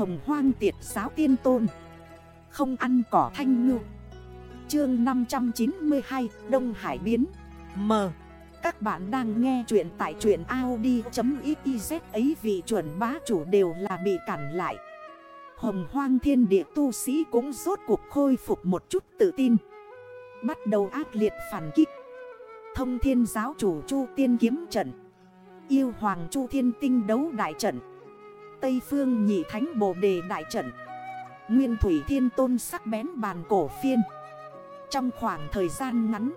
Hồng hoang tiệt giáo tiên tôn. Không ăn cỏ thanh ngư. Chương 592 Đông Hải Biến. M. Các bạn đang nghe chuyện tại truyện Audi.xyz ấy vì chuẩn bá chủ đều là bị cản lại. Hồng hoang thiên địa tu sĩ cũng rốt cuộc khôi phục một chút tự tin. Bắt đầu ác liệt phản kích. Thông thiên giáo chủ chu tiên kiếm trận. Yêu hoàng chu thiên tinh đấu đại trận. Tây phương nhị thánh bồ đề đại trận. Nguyên thủy thiên tôn sắc bén bàn cổ phiên. Trong khoảng thời gian ngắn,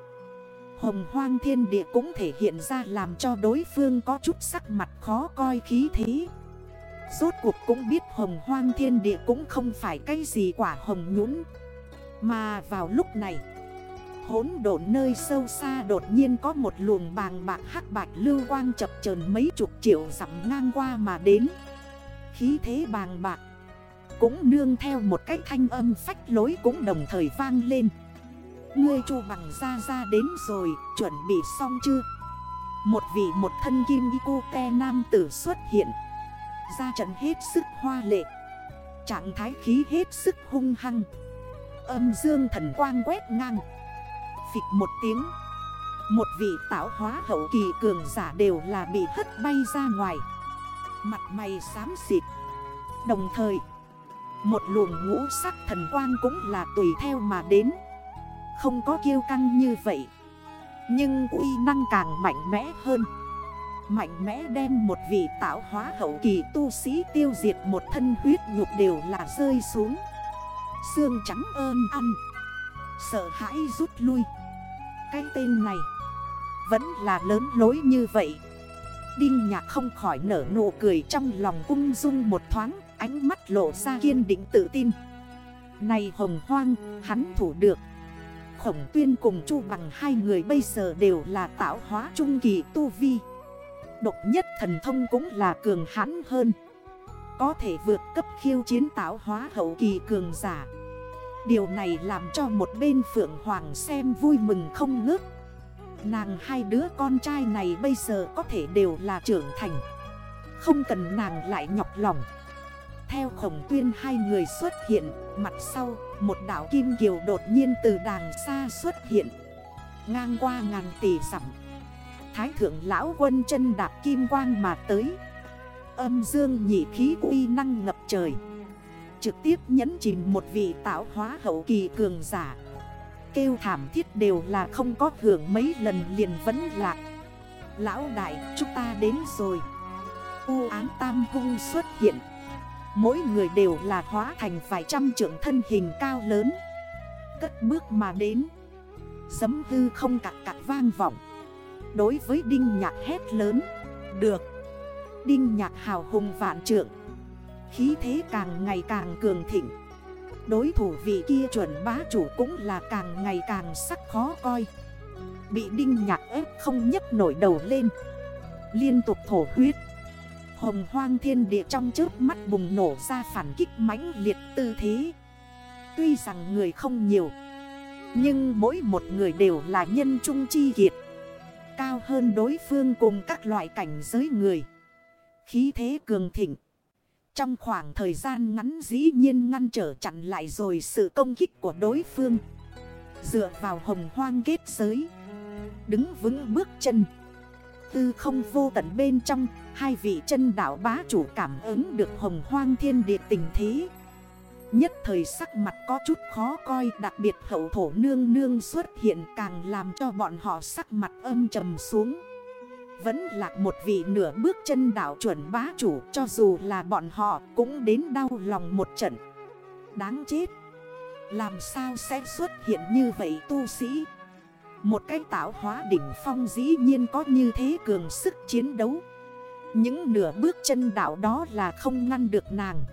Hồng hoang thiên địa cũng thể hiện ra làm cho đối phương có chút sắc mặt khó coi khí thế. Rốt cuộc cũng biết hồng hoang thiên địa cũng không phải cái gì quả hồng nhũng Mà vào lúc này Hốn độn nơi sâu xa đột nhiên có một luồng bàng bạc hắc bạch lưu quang chập chờn mấy chục triệu dặm ngang qua mà đến. Khí thế bàng bạc. Cũng nương theo một cái thanh âm phách lối cũng đồng thời vang lên. Ngươi chu bằng ra ra đến rồi, chuẩn bị xong chưa? Một vị một thân kim y cô te nam tử xuất hiện. Ra trận hết sức hoa lệ. Trạng thái khí hết sức hung hăng. Âm dương thần quang quét ngang. Phịch một tiếng. Một vị tạo hóa hậu kỳ cường giả đều là bị hất bay ra ngoài. Mặt mày xám xịt. Đồng thời, Một luồng ngũ sắc thần quang cũng là tùy theo mà đến. Không có kiêu căng như vậy, Nhưng uy năng càng mạnh mẽ hơn. Mạnh mẽ đem một vị tạo hóa hậu kỳ tu sĩ tiêu diệt một thân huyết nhục đều là rơi xuống. Xương trắng ơn ăn, Sợ hãi rút lui. Cái tên này, Vẫn là lớn lối như vậy. Đinh nhạc không khỏi nở nụ cười trong lòng ung dung một thoáng Ánh mắt lộ ra kiên định tự tin. Này hồng hoang, hắn thủ được. Khổng tuyên cùng chu bằng hai người bây giờ đều là tạo hóa trung kỳ tu vi. Độc nhất thần thông cũng là cường hãn hơn. Có thể vượt cấp khiêu chiến tạo hóa hậu kỳ cường giả. Điều này làm cho một bên Phượng Hoàng xem vui mừng không ngớt. Nàng hai đứa con trai này bây giờ có thể đều là trưởng thành. Không cần nàng lại nhọc lòng. Theo khổng tuyên hai người xuất hiện, Mặt sau, một đảo kim kiều đột nhiên từ đàng xa xuất hiện. Ngang qua ngàn tỷ sẵm Thái thượng lão quân chân đạp kim quang mà tới. Âm dương nhị khí uy năng ngập trời. Trực tiếp nhấn chìm một vị tạo hóa hậu kỳ cường giả. Kêu thảm thiết đều là không có hưởng mấy lần liền vẫn lạc Lão đại, chúng ta đến rồi. U án tam hung xuất hiện. Mỗi người đều là hóa thành vài trăm trưởng thân hình cao lớn. Cất bước mà đến. Giấm hư không cạc cạc vang vọng. Đối với Đinh Nhạc hét lớn. Được. Đinh Nhạc hào hùng vạn trượng. Khí thế càng ngày càng cường thịnh. Đối thủ vị kia chuẩn bá chủ cũng là càng ngày càng sắc khó coi. Bị đinh nhạc ép không nhấc nổi đầu lên. Liên tục thổ huyết. Hồng hoang thiên địa trong chớp mắt bùng nổ ra phản kích mãnh liệt tư thế. Tuy rằng người không nhiều, Nhưng mỗi một người đều là nhân trung chi kiệt. Cao hơn đối phương cùng các loại cảnh giới người. Khí thế cường thịnh trong khoảng thời gian ngắn dĩ nhiên ngăn trở chặn lại rồi sự công kích của đối phương. Dựa vào hồng hoang kết giới. Đứng vững bước chân. Tư không vô tận bên trong, Hai vị chân đảo bá chủ cảm ứng được hồng hoang thiên địa tình thế. Nhất thời sắc mặt có chút khó coi, Đặc biệt hậu thổ nương nương xuất hiện Càng làm cho bọn họ sắc mặt âm trầm xuống vẫn là một vị nửa bước chân đảo chuẩn bá chủ, Cho dù là bọn họ cũng đến đau lòng một trận. Đáng chết! Làm sao sẽ xuất hiện như vậy tu sĩ? Một cái tạo hóa đỉnh phong dĩ nhiên có như thế cường sức chiến đấu. Những nửa bước chân đảo đó là không ngăn được nàng.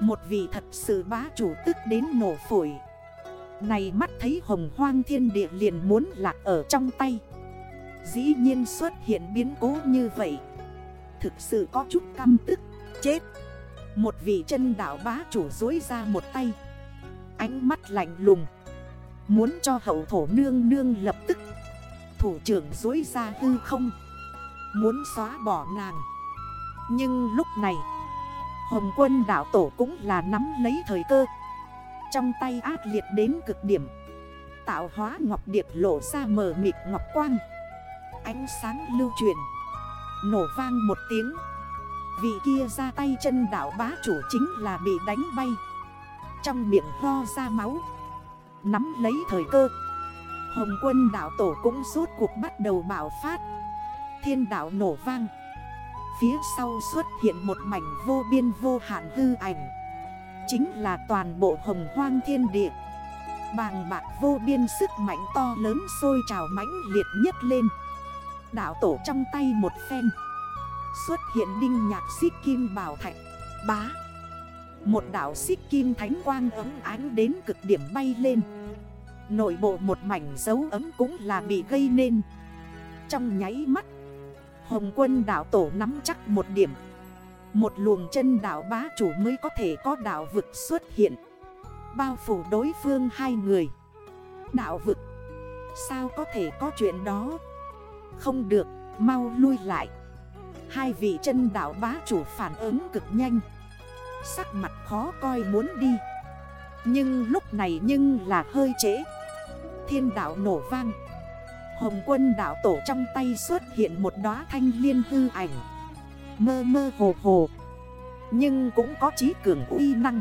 Một vị thật sự bá chủ tức đến nổ phổi. Này mắt thấy hồng hoang thiên địa liền muốn lạc ở trong tay. Dĩ nhiên xuất hiện biến cố như vậy. Thực sự có chút căm tức. Chết. Một vị chân đảo bá chủ dối ra một tay. Ánh mắt lạnh lùng. Muốn cho hậu thổ nương nương lập tức. Thủ trưởng dối ra hư không. Muốn xóa bỏ nàng. Nhưng lúc này, Hồng quân đảo tổ cũng là nắm lấy thời cơ. Trong tay ác liệt đến cực điểm. Tạo hóa ngọc điệp lộ ra mờ mịt ngọc quang. Ánh sáng lưu truyền Nổ vang một tiếng. Vị kia ra tay chân đảo bá chủ chính là bị đánh bay. Trong miệng ho ra máu. Nắm lấy thời cơ. Hồng quân đảo tổ cũng suốt cuộc bắt đầu bạo phát. Thiên đảo nổ vang. Phía sau xuất hiện một mảnh vô biên vô hạn hư ảnh. Chính là toàn bộ hồng hoang thiên địa. Bàng bạc vô biên sức mạnh to lớn sôi trào mãnh liệt nhất lên. Đảo tổ trong tay một phen. Xuất hiện đinh nhạc xích kim bảo thạch. Bá. Một đảo xích kim thánh quang ấm ánh đến cực điểm bay lên. Nội bộ một mảnh dấu ấm cũng là bị gây nên. Trong nháy mắt, Hồng quân đảo tổ nắm chắc một điểm. Một luồng chân đảo bá chủ mới có thể có đảo vực xuất hiện. Bao phủ đối phương hai người. Đảo vực. Sao có thể có chuyện đó? Không được, Mau lui lại. Hai vị chân đảo bá chủ phản ứng cực nhanh. Sắc mặt khó coi muốn đi. Nhưng lúc này nhưng là hơi trễ. Thiên đảo nổ vang. Hồng quân đảo tổ trong tay xuất hiện một đóa thanh liên hư ảnh. Mơ mơ hồ hồ. Nhưng cũng có trí cường uy năng.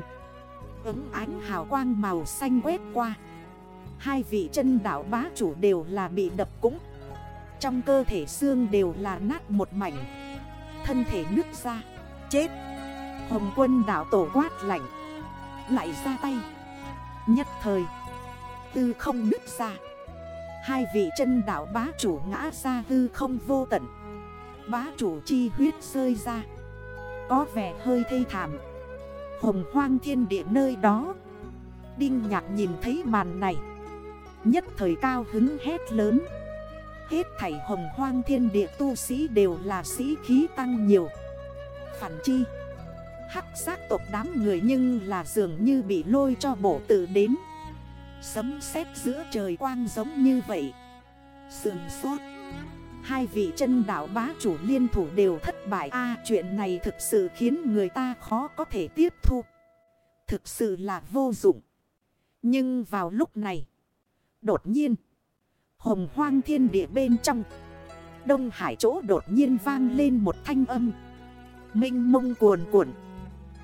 Ứng ánh hào quang màu xanh quét qua. Hai vị chân đảo bá chủ đều là bị đập cũng trong cơ thể xương đều là nát một mảnh. Thân thể nứt ra. Chết. Hồng quân đảo tổ quát lạnh. Lại ra tay. Nhất thời. Tư không nứt ra. Hai vị chân đảo bá chủ ngã ra hư không vô tận. Bá chủ chi huyết rơi ra. Có vẻ hơi thê thảm. Hồng hoang thiên địa nơi đó. Đinh nhạc nhìn thấy màn này. Nhất thời cao hứng hét lớn. Hết thảy hồng hoang thiên địa tu sĩ đều là sĩ khí tăng nhiều. Phản chi, Hắc xác tộc đám người nhưng là dường như bị lôi cho bổ tự đến. Sấm sét giữa trời quang giống như vậy. Sườn sốt, Hai vị chân đảo bá chủ liên thủ đều thất bại. A, chuyện này thực sự khiến người ta khó có thể tiếp thu. Thực sự là vô dụng. Nhưng vào lúc này, Đột nhiên Hồng hoang thiên địa bên trong. Đông hải chỗ đột nhiên vang lên một thanh âm. Minh mông cuồn cuộn.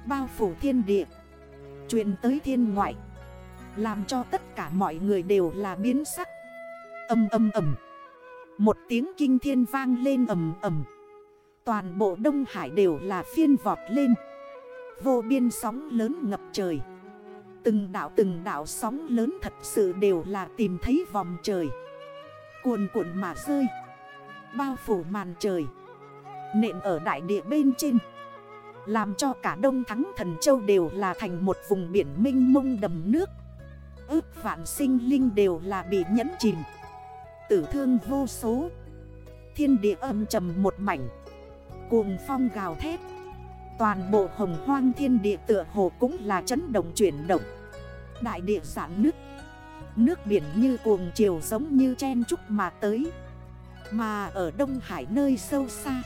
Bao phủ thiên địa. Truyền tới thiên ngoại. Làm cho tất cả mọi người đều là biến sắc. Âm âm ầm. Một tiếng kinh thiên vang lên ầm ầm. Toàn bộ Đông Hải đều là phiên vọt lên. Vô biên sóng lớn ngập trời. Từng đảo từng đảo sóng lớn thật sự đều là tìm thấy vòng trời. Cuồn cuộn mà rơi. Bao phủ màn trời. Nện ở đại địa bên trên. Làm cho cả Đông Thắng Thần Châu đều là thành một vùng biển minh mông đầm nước. Ước vạn sinh linh đều là bị nhẫn chìm. Tử thương vô số. Thiên địa âm trầm một mảnh. Cuồng phong gào thét. Toàn bộ hồng hoang thiên địa tựa hồ cũng là chấn động chuyển động. Đại địa sản nước Nước biển như cuồng chiều giống như chen trúc mà tới. Mà ở Đông Hải nơi sâu xa,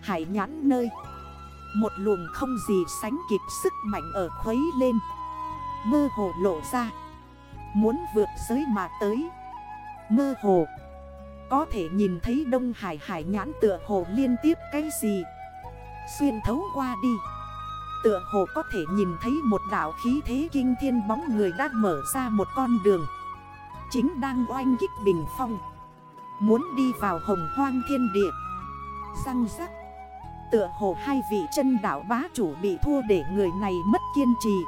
Hải nhãn nơi, Một luồng không gì sánh kịp sức mạnh ở khuấy lên, Mơ hồ lộ ra. Muốn vượt giới mà tới, Mơ hồ, Có thể nhìn thấy Đông Hải hải nhãn tựa hồ liên tiếp cái gì? Xuyên thấu qua đi. Tựa hồ có thể nhìn thấy một đảo khí thế kinh thiên bóng người đã mở ra một con đường. Chính đang oanh kích bình phong. Muốn đi vào hồng hoang thiên địa. Răng rắc. Tựa hồ hai vị chân đảo bá chủ bị thua để người này mất kiên trì.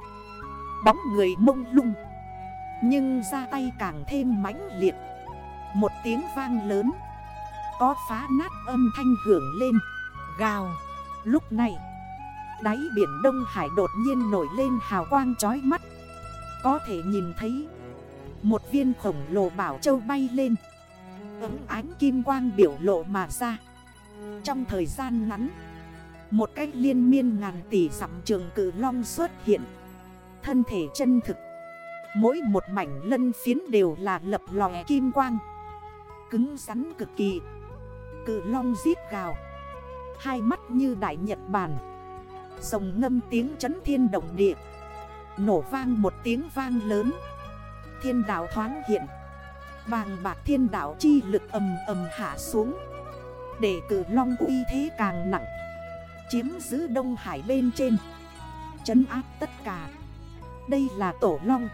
Bóng người mông lung. Nhưng ra tay càng thêm mãnh liệt. Một tiếng vang lớn. Có phá nát âm thanh hưởng lên. Gào. Lúc này Đáy biển Đông Hải đột nhiên nổi lên hào quang chói mắt. Có thể nhìn thấy, Một viên khổng lồ bảo châu bay lên. Ấm ánh kim quang biểu lộ mà ra. Trong thời gian ngắn, Một cách liên miên ngàn tỷ sắm trường cử long xuất hiện. Thân thể chân thực, Mỗi một mảnh lân phiến đều là lập lòe kim quang. Cứng rắn cực kỳ, Cự long giết gào. Hai mắt như đại nhật bản. Rồng ngâm tiếng chấn thiên động địa. Nổ vang một tiếng vang lớn. Thiên đảo thoáng hiện. Bàng bạc thiên đảo chi lực ầm ầm hạ xuống. Để cử long uy thế càng nặng. Chiếm giữ Đông Hải bên trên. Chấn áp tất cả. Đây là tổ long.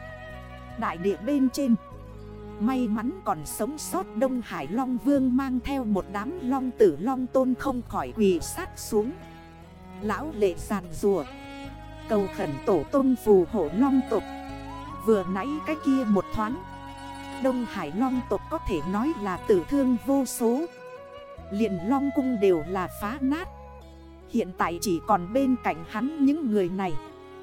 Đại địa bên trên. May mắn còn sống sót Đông Hải Long Vương mang theo một đám long tử long tôn không khỏi quỳ sát xuống. Lão lệ giàn rùa. Cầu khẩn tổ tôn phù hộ long tục Vừa nãy cái kia một thoáng. Đông Hải long tộc có thể nói là tử thương vô số. Liền long cung đều là phá nát. Hiện tại chỉ còn bên cạnh hắn những người này.